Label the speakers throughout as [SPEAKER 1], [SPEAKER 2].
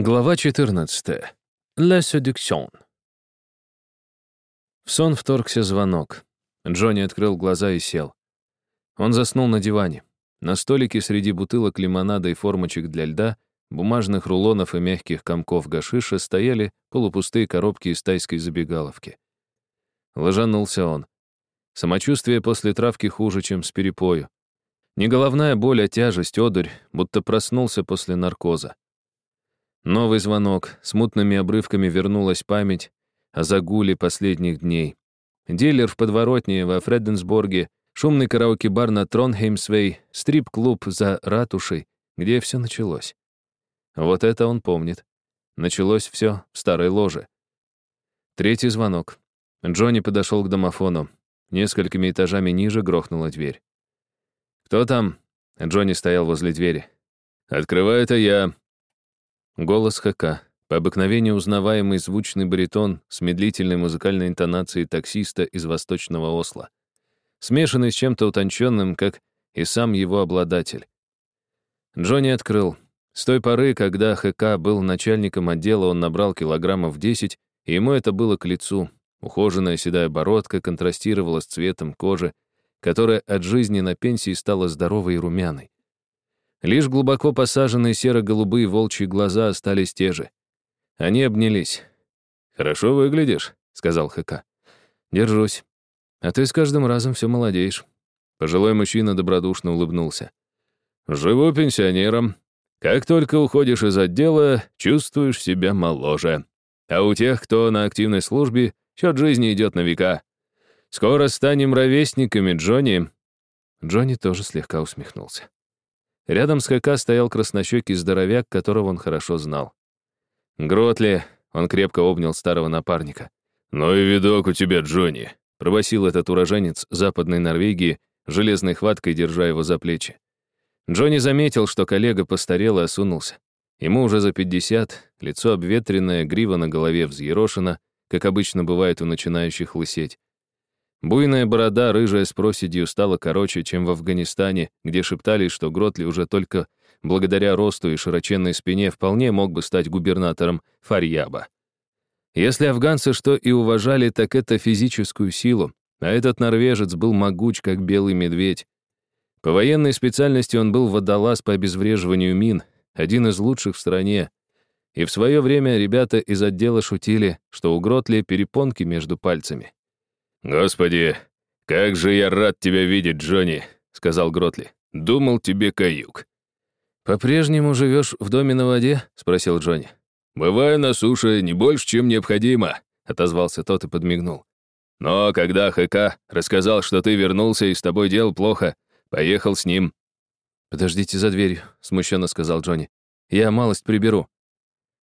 [SPEAKER 1] Глава 14. La séduction. В сон вторгся звонок. Джонни открыл глаза и сел. Он заснул на диване. На столике среди бутылок лимонада и формочек для льда, бумажных рулонов и мягких комков гашиша стояли полупустые коробки из тайской забегаловки. Ложанулся он. Самочувствие после травки хуже, чем с перепою. Не головная боль, а тяжесть, одурь, будто проснулся после наркоза. Новый звонок, с мутными обрывками вернулась память о загуле последних дней. Дилер в подворотне во Фреденсборге, шумный караоке-бар на Тронхеймсвей, стрип-клуб за ратушей, где все началось. Вот это он помнит. Началось все в старой ложе. Третий звонок. Джонни подошел к домофону. Несколькими этажами ниже грохнула дверь. «Кто там?» Джонни стоял возле двери. «Открываю это я», Голос ХК. По обыкновению узнаваемый звучный баритон с медлительной музыкальной интонацией таксиста из восточного Осла. Смешанный с чем-то утонченным, как и сам его обладатель. Джонни открыл. С той поры, когда ХК был начальником отдела, он набрал килограммов 10, и ему это было к лицу. Ухоженная седая бородка контрастировала с цветом кожи, которая от жизни на пенсии стала здоровой и румяной. Лишь глубоко посаженные серо-голубые волчьи глаза остались те же. Они обнялись. «Хорошо выглядишь», — сказал ХК. «Держусь. А ты с каждым разом все молодеешь». Пожилой мужчина добродушно улыбнулся. «Живу пенсионером. Как только уходишь из отдела, чувствуешь себя моложе. А у тех, кто на активной службе, счет жизни идет на века. Скоро станем ровесниками, Джонни». Джонни тоже слегка усмехнулся. Рядом с ХК стоял краснощекий здоровяк, которого он хорошо знал. «Гротли!» — он крепко обнял старого напарника. «Ну и видок у тебя, Джонни!» — пробасил этот уроженец западной Норвегии, железной хваткой держа его за плечи. Джонни заметил, что коллега постарел и осунулся. Ему уже за пятьдесят, лицо обветренное, грива на голове взъерошена, как обычно бывает у начинающих лысеть. Буйная борода, рыжая с проседью, стала короче, чем в Афганистане, где шептались, что Гротли уже только благодаря росту и широченной спине вполне мог бы стать губернатором Фарьяба. Если афганцы что и уважали, так это физическую силу, а этот норвежец был могуч, как белый медведь. По военной специальности он был водолаз по обезвреживанию мин, один из лучших в стране. И в свое время ребята из отдела шутили, что у Гротли перепонки между пальцами. «Господи, как же я рад тебя видеть, Джонни», — сказал Гротли. «Думал, тебе каюк». «По-прежнему живешь в доме на воде?» — спросил Джонни. «Бываю на суше не больше, чем необходимо», — отозвался тот и подмигнул. «Но когда ХК рассказал, что ты вернулся и с тобой дело плохо, поехал с ним». «Подождите за дверью», — смущенно сказал Джонни. «Я малость приберу».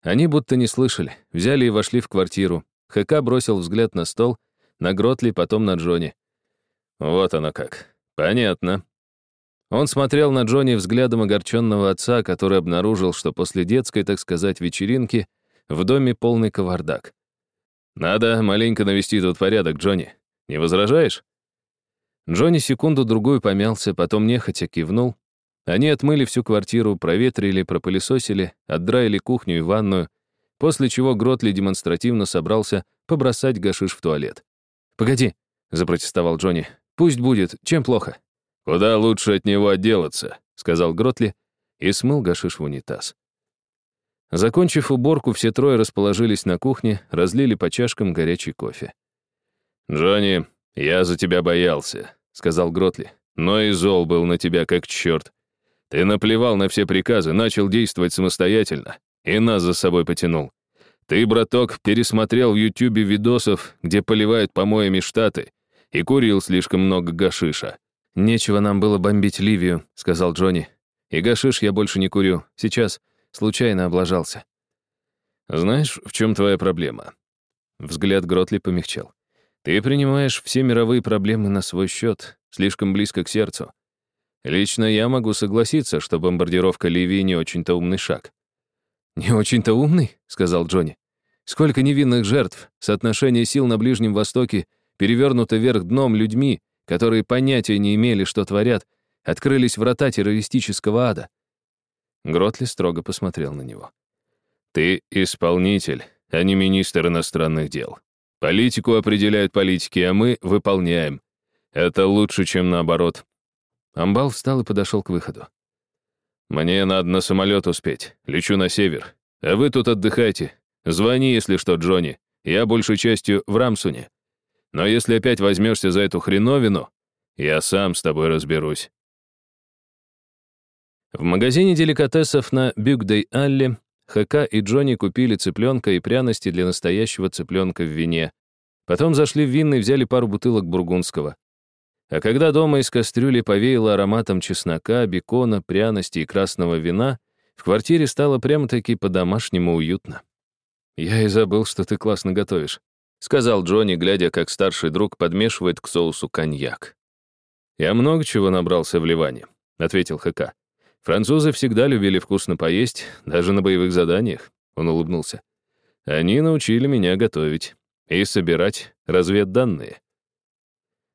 [SPEAKER 1] Они будто не слышали, взяли и вошли в квартиру. ХК бросил взгляд на стол — на Гротли, потом на Джонни. Вот оно как. Понятно. Он смотрел на Джонни взглядом огорченного отца, который обнаружил, что после детской, так сказать, вечеринки в доме полный кавардак. «Надо маленько навести тут порядок, Джонни. Не возражаешь?» Джонни секунду-другую помялся, потом нехотя кивнул. Они отмыли всю квартиру, проветрили, пропылесосили, отдраили кухню и ванную, после чего Гротли демонстративно собрался побросать гашиш в туалет. «Погоди», — запротестовал Джонни. «Пусть будет. Чем плохо?» «Куда лучше от него отделаться», — сказал Гротли и смыл гашиш в унитаз. Закончив уборку, все трое расположились на кухне, разлили по чашкам горячий кофе. «Джонни, я за тебя боялся», — сказал Гротли. «Но и зол был на тебя как черт. Ты наплевал на все приказы, начал действовать самостоятельно и нас за собой потянул. Ты, браток, пересмотрел в Ютубе видосов, где поливают помоями Штаты, и курил слишком много гашиша. «Нечего нам было бомбить Ливию», — сказал Джонни. «И гашиш я больше не курю. Сейчас случайно облажался». «Знаешь, в чем твоя проблема?» Взгляд Гротли помягчел. «Ты принимаешь все мировые проблемы на свой счет, слишком близко к сердцу. Лично я могу согласиться, что бомбардировка Ливии не очень-то умный шаг. «Не очень-то умный», — сказал Джонни. «Сколько невинных жертв, соотношение сил на Ближнем Востоке перевернуто вверх дном людьми, которые понятия не имели, что творят, открылись врата террористического ада». Гротли строго посмотрел на него. Ты исполнитель, а не министр иностранных дел. Политику определяют политики, а мы выполняем. Это лучше, чем наоборот. Амбал встал и подошел к выходу. «Мне надо на самолет успеть. Лечу на север. А вы тут отдыхайте. Звони, если что, Джонни. Я большей частью в Рамсуне. Но если опять возьмешься за эту хреновину, я сам с тобой разберусь». В магазине деликатесов на Бюкдей-Алле ХК и Джонни купили цыпленка и пряности для настоящего цыпленка в вине. Потом зашли в винный и взяли пару бутылок бургундского. А когда дома из кастрюли повеяло ароматом чеснока, бекона, пряности и красного вина, в квартире стало прямо-таки по-домашнему уютно. «Я и забыл, что ты классно готовишь», — сказал Джонни, глядя, как старший друг подмешивает к соусу коньяк. «Я много чего набрался в Ливане», — ответил ХК. «Французы всегда любили вкусно поесть, даже на боевых заданиях», — он улыбнулся. «Они научили меня готовить и собирать разведданные».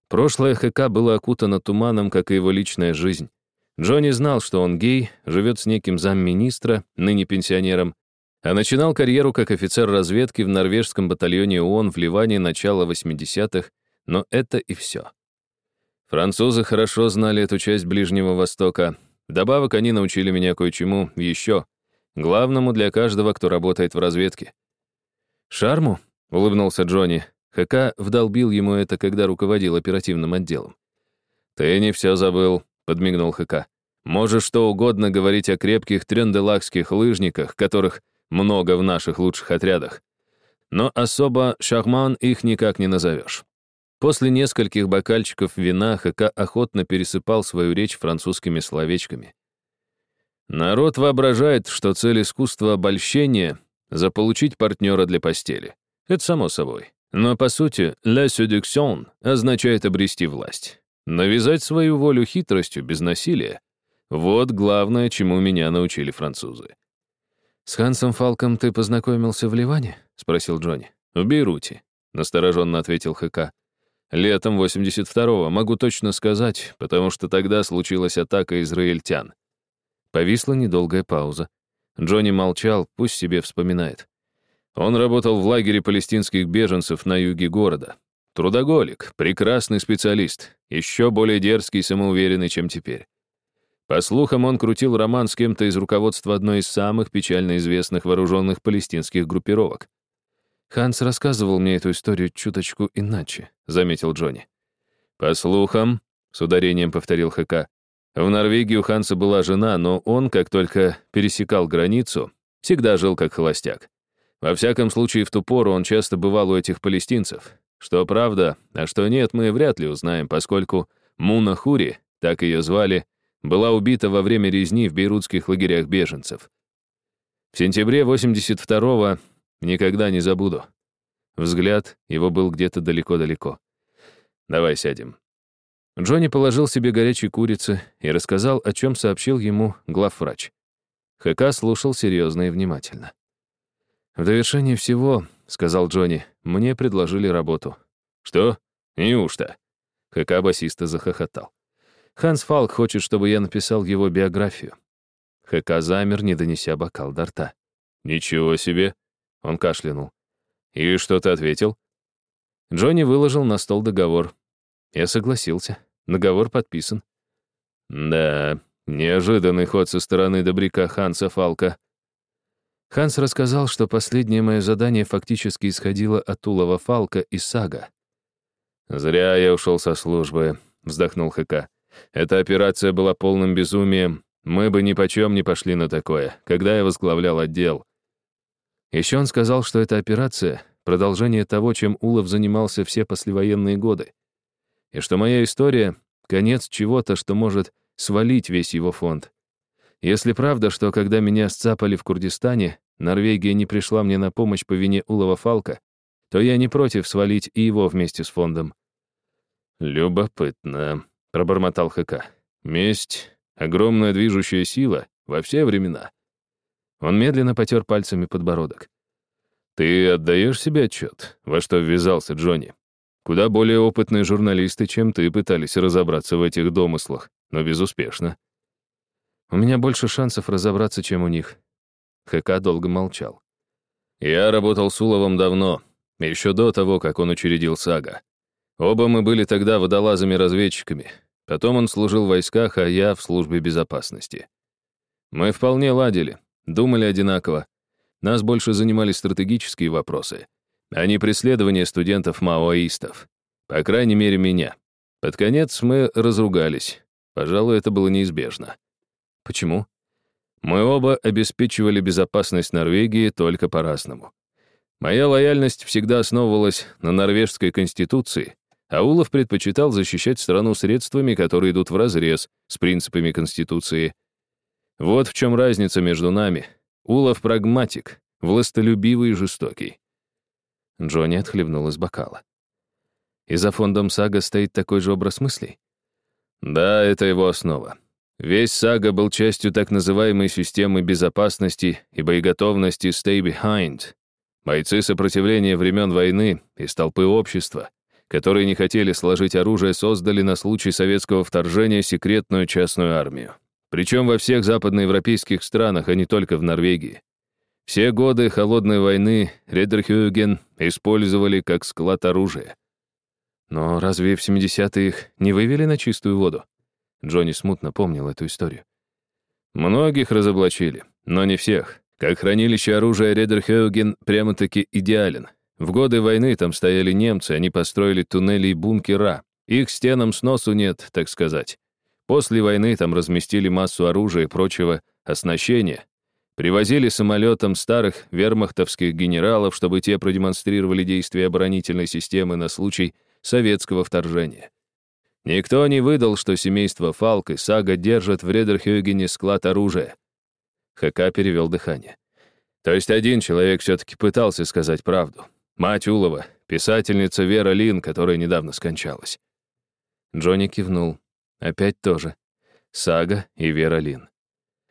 [SPEAKER 1] Прошлое ХК было окутано туманом, как и его личная жизнь. Джонни знал, что он гей, живет с неким замминистра, ныне пенсионером, а начинал карьеру как офицер разведки в норвежском батальоне ООН в Ливане начала 80-х, но это и все. Французы хорошо знали эту часть Ближнего Востока. Вдобавок они научили меня кое-чему еще, главному для каждого, кто работает в разведке. «Шарму?» — улыбнулся Джонни. ХК вдолбил ему это, когда руководил оперативным отделом. «Ты не все забыл», — подмигнул ХК. «Можешь что угодно говорить о крепких тренделакских лыжниках, которых много в наших лучших отрядах. Но особо шахман их никак не назовешь». После нескольких бокальчиков вина ХК охотно пересыпал свою речь французскими словечками. Народ воображает, что цель искусства обольщения — заполучить партнера для постели. Это само собой. Но по сути, «la séduction» означает обрести власть. Навязать свою волю хитростью, без насилия. Вот главное, чему меня научили французы. «С Хансом Фалком ты познакомился в Ливане?» — спросил Джонни. «В Бейруте», — настороженно ответил ХК. «Летом 82-го, могу точно сказать, потому что тогда случилась атака израильтян». Повисла недолгая пауза. Джонни молчал, пусть себе вспоминает. Он работал в лагере палестинских беженцев на юге города. Трудоголик, прекрасный специалист, еще более дерзкий и самоуверенный, чем теперь. По слухам, он крутил роман с кем-то из руководства одной из самых печально известных вооруженных палестинских группировок. «Ханс рассказывал мне эту историю чуточку иначе», — заметил Джонни. «По слухам», — с ударением повторил ХК, «в Норвегии у Ханса была жена, но он, как только пересекал границу, всегда жил как холостяк. Во всяком случае, в ту пору он часто бывал у этих палестинцев. Что правда, а что нет, мы вряд ли узнаем, поскольку Муна Хури, так ее звали, была убита во время резни в бейрутских лагерях беженцев. В сентябре 82-го никогда не забуду. Взгляд его был где-то далеко-далеко. «Давай сядем». Джонни положил себе горячей курицы и рассказал, о чем сообщил ему главврач. ХК слушал серьезно и внимательно. «В довершение всего», — сказал Джонни, — «мне предложили работу». «Что? Неужто?» ХК басиста захохотал. «Ханс Фалк хочет, чтобы я написал его биографию». ХК замер, не донеся бокал до рта. «Ничего себе!» — он кашлянул. «И что ты ответил?» Джонни выложил на стол договор. Я согласился. Договор подписан. «Да, неожиданный ход со стороны добряка Ханса Фалка», Ханс рассказал, что последнее мое задание фактически исходило от Улова Фалка и Сага. «Зря я ушел со службы», — вздохнул ХК. «Эта операция была полным безумием. Мы бы ни почем не пошли на такое, когда я возглавлял отдел». Еще он сказал, что эта операция — продолжение того, чем Улов занимался все послевоенные годы. И что моя история — конец чего-то, что может свалить весь его фонд. Если правда, что когда меня сцапали в Курдистане, Норвегия не пришла мне на помощь по вине Улова Фалка, то я не против свалить и его вместе с фондом». «Любопытно», — пробормотал ХК. «Месть — огромная движущая сила во все времена». Он медленно потер пальцами подбородок. «Ты отдаешь себе отчет, во что ввязался Джонни? Куда более опытные журналисты, чем ты, пытались разобраться в этих домыслах, но безуспешно. У меня больше шансов разобраться, чем у них. ХК долго молчал. Я работал с Уловом давно, еще до того, как он учредил САГА. Оба мы были тогда водолазами-разведчиками. Потом он служил в войсках, а я в службе безопасности. Мы вполне ладили, думали одинаково. Нас больше занимали стратегические вопросы, а не преследование студентов-маоистов. По крайней мере, меня. Под конец мы разругались. Пожалуй, это было неизбежно. Почему? Мы оба обеспечивали безопасность Норвегии только по-разному. Моя лояльность всегда основывалась на норвежской конституции, а Улов предпочитал защищать страну средствами, которые идут вразрез с принципами Конституции. Вот в чем разница между нами. Улов — прагматик, властолюбивый и жестокий. Джонни отхлебнул из бокала. И за фондом Сага стоит такой же образ мыслей? Да, это его основа. Весь Сага был частью так называемой системы безопасности и боеготовности Stay Behind. Бойцы сопротивления времен войны из толпы общества, которые не хотели сложить оружие, создали на случай советского вторжения секретную частную армию. Причем во всех западноевропейских странах, а не только в Норвегии. Все годы холодной войны Редерхюген использовали как склад оружия. Но разве в 70-е их не вывели на чистую воду? Джонни смутно помнил эту историю. Многих разоблачили, но не всех. Как хранилище оружия Редерхюген прямо-таки идеален. В годы войны там стояли немцы, они построили туннели и бункера. Их стенам сносу нет, так сказать. После войны там разместили массу оружия и прочего оснащения. Привозили самолетом старых вермахтовских генералов, чтобы те продемонстрировали действия оборонительной системы на случай советского вторжения. Никто не выдал, что семейство Фалк и Сага держат в Редерхюгене склад оружия. ХК перевел дыхание. То есть один человек все-таки пытался сказать правду. Мать Улова, писательница Вера Лин, которая недавно скончалась. Джонни кивнул. Опять тоже. Сага и Вера Лин.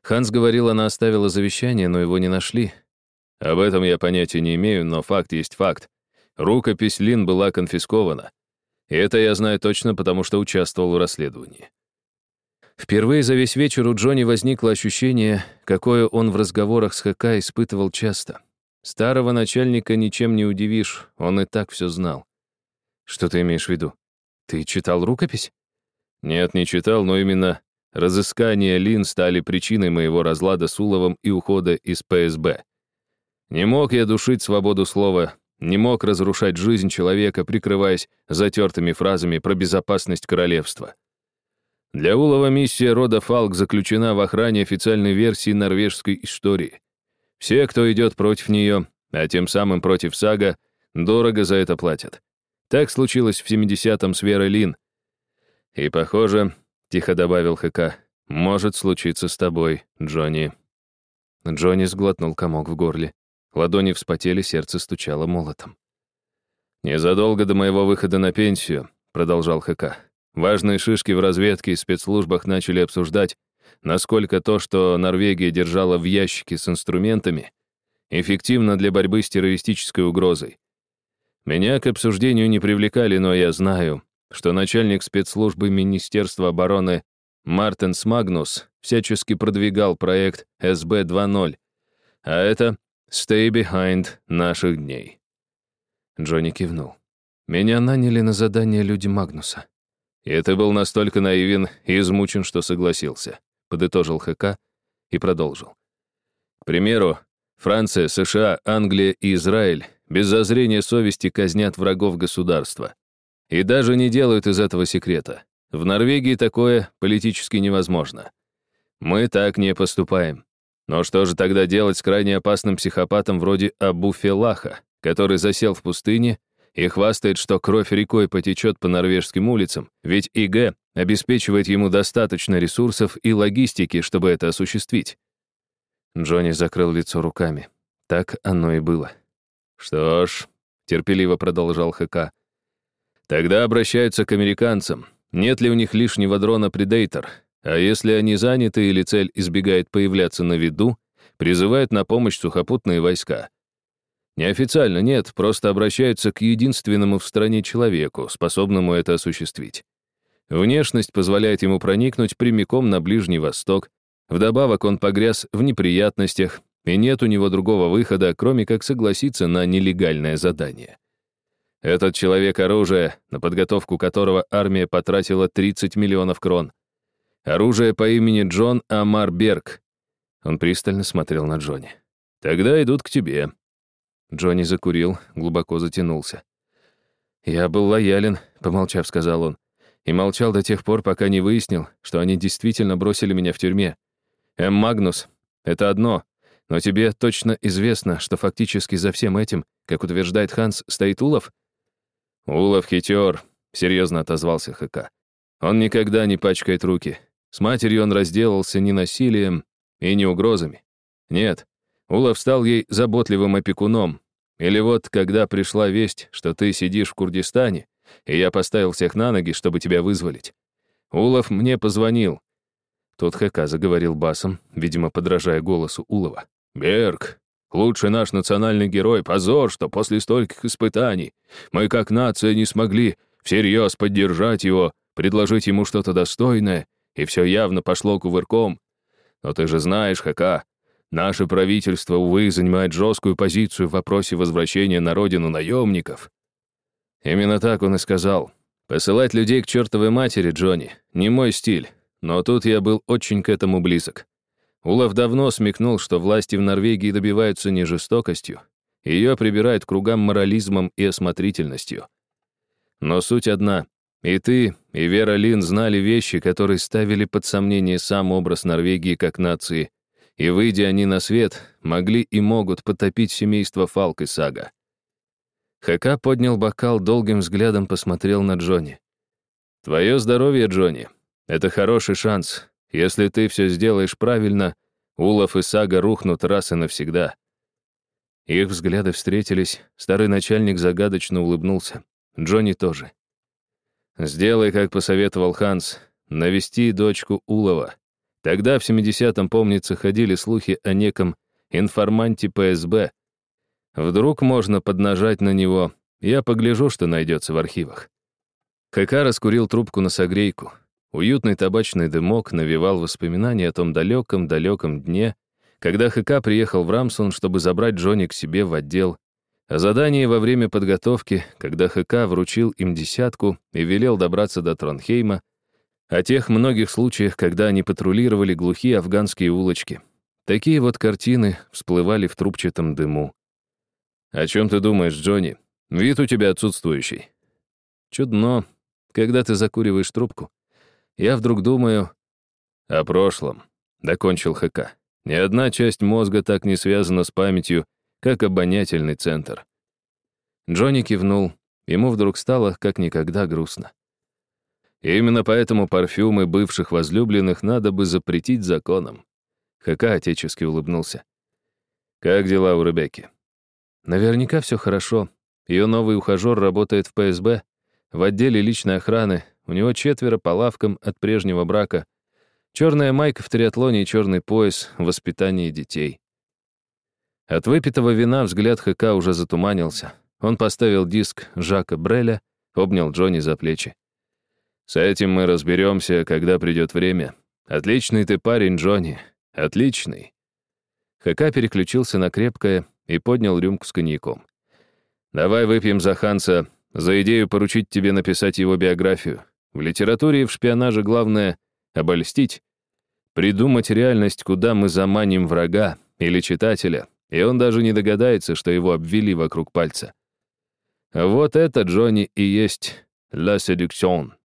[SPEAKER 1] Ханс говорил, она оставила завещание, но его не нашли. Об этом я понятия не имею, но факт есть факт. Рукопись Лин была конфискована. Это я знаю точно, потому что участвовал в расследовании. Впервые за весь вечер у Джонни возникло ощущение, какое он в разговорах с ХК испытывал часто. Старого начальника ничем не удивишь, он и так все знал. Что ты имеешь в виду? Ты читал рукопись? Нет, не читал, но именно разыскания Лин стали причиной моего разлада с Уловом и ухода из ПСБ. Не мог я душить свободу слова, не мог разрушать жизнь человека, прикрываясь затертыми фразами про безопасность королевства. Для Улова миссия рода Фалк заключена в охране официальной версии норвежской истории. Все, кто идет против нее, а тем самым против Сага, дорого за это платят. Так случилось в 70-м с Верой Лин. И, похоже, — тихо добавил ХК, — может случиться с тобой, Джонни. Джонни сглотнул комок в горле. Ладони вспотели, сердце стучало молотом. «Незадолго до моего выхода на пенсию», — продолжал ХК, «важные шишки в разведке и спецслужбах начали обсуждать, насколько то, что Норвегия держала в ящике с инструментами, эффективно для борьбы с террористической угрозой. Меня к обсуждению не привлекали, но я знаю, что начальник спецслужбы Министерства обороны Мартенс Магнус всячески продвигал проект СБ 2.0, а это «Stay behind» наших дней. Джонни кивнул. Меня наняли на задание люди Магнуса. И ты был настолько наивен и измучен, что согласился подытожил ХК и продолжил. К примеру, Франция, США, Англия и Израиль без зазрения совести казнят врагов государства. И даже не делают из этого секрета. В Норвегии такое политически невозможно. Мы так не поступаем. Но что же тогда делать с крайне опасным психопатом вроде Абу Фелаха, который засел в пустыне и хвастает, что кровь рекой потечет по норвежским улицам, ведь ИГ обеспечивает ему достаточно ресурсов и логистики, чтобы это осуществить. Джонни закрыл лицо руками. Так оно и было. «Что ж», — терпеливо продолжал ХК, «тогда обращаются к американцам. Нет ли у них лишнего дрона «Предейтор»? А если они заняты или цель избегает появляться на виду, призывают на помощь сухопутные войска. Неофициально нет, просто обращаются к единственному в стране человеку, способному это осуществить. Внешность позволяет ему проникнуть прямиком на Ближний Восток. Вдобавок он погряз в неприятностях и нет у него другого выхода, кроме как согласиться на нелегальное задание. Этот человек оружие, на подготовку которого армия потратила 30 миллионов крон. Оружие по имени Джон Амар Берг. Он пристально смотрел на Джонни. «Тогда идут к тебе». Джонни закурил, глубоко затянулся. «Я был лоялен», — помолчав, сказал он, «и молчал до тех пор, пока не выяснил, что они действительно бросили меня в тюрьме. М. Магнус — это одно, но тебе точно известно, что фактически за всем этим, как утверждает Ханс, стоит Улов?» «Улов хитер», — серьезно отозвался ХК. «Он никогда не пачкает руки. С матерью он разделался не насилием и не угрозами. Нет, Улов стал ей заботливым опекуном, или вот, когда пришла весть, что ты сидишь в Курдистане, и я поставил всех на ноги, чтобы тебя вызволить. Улов мне позвонил. Тут ХК заговорил басом, видимо, подражая голосу Улова. «Берг, лучший наш национальный герой, позор, что после стольких испытаний мы как нация не смогли всерьез поддержать его, предложить ему что-то достойное, и все явно пошло кувырком. Но ты же знаешь, ХК, Наше правительство, увы, занимает жесткую позицию в вопросе возвращения на родину наемников. Именно так он и сказал. Посылать людей к чертовой матери, Джонни, не мой стиль, но тут я был очень к этому близок. Улов давно смекнул, что власти в Норвегии добиваются не жестокостью, ее прибирают кругам морализмом и осмотрительностью. Но суть одна. И ты, и Вера Лин знали вещи, которые ставили под сомнение сам образ Норвегии как нации, и, выйдя они на свет, могли и могут потопить семейство Фалк и Сага. ХК поднял бокал, долгим взглядом посмотрел на Джонни. «Твое здоровье, Джонни. Это хороший шанс. Если ты все сделаешь правильно, Улов и Сага рухнут раз и навсегда». Их взгляды встретились, старый начальник загадочно улыбнулся. Джонни тоже. «Сделай, как посоветовал Ханс, навести дочку Улова. Тогда, в 70-м, помнится, ходили слухи о неком информанте ПСБ. Вдруг можно поднажать на него. Я погляжу, что найдется в архивах. ХК раскурил трубку на согрейку. Уютный табачный дымок навевал воспоминания о том далеком-далеком дне, когда ХК приехал в Рамсон, чтобы забрать Джонни к себе в отдел. О задании во время подготовки, когда ХК вручил им десятку и велел добраться до Тронхейма, о тех многих случаях, когда они патрулировали глухие афганские улочки. Такие вот картины всплывали в трубчатом дыму. «О чем ты думаешь, Джонни? Вид у тебя отсутствующий». «Чудно, когда ты закуриваешь трубку. Я вдруг думаю...» «О прошлом», — докончил ХК. «Ни одна часть мозга так не связана с памятью, как обонятельный центр». Джонни кивнул. Ему вдруг стало как никогда грустно. И именно поэтому парфюмы бывших возлюбленных надо бы запретить законом. Хака отечески улыбнулся. «Как дела у Ребекки?» «Наверняка все хорошо. Ее новый ухажер работает в ПСБ, в отделе личной охраны. У него четверо по лавкам от прежнего брака. Черная майка в триатлоне и черный пояс в воспитании детей». От выпитого вина взгляд ХК уже затуманился. Он поставил диск Жака Бреля, обнял Джонни за плечи. С этим мы разберемся, когда придет время. Отличный ты парень, Джонни. Отличный. ХК переключился на крепкое и поднял рюмку с коньяком. Давай выпьем за Ханса, за идею поручить тебе написать его биографию. В литературе и в шпионаже главное — обольстить, придумать реальность, куда мы заманим врага или читателя, и он даже не догадается, что его обвели вокруг пальца. Вот это, Джонни, и есть «La séduction».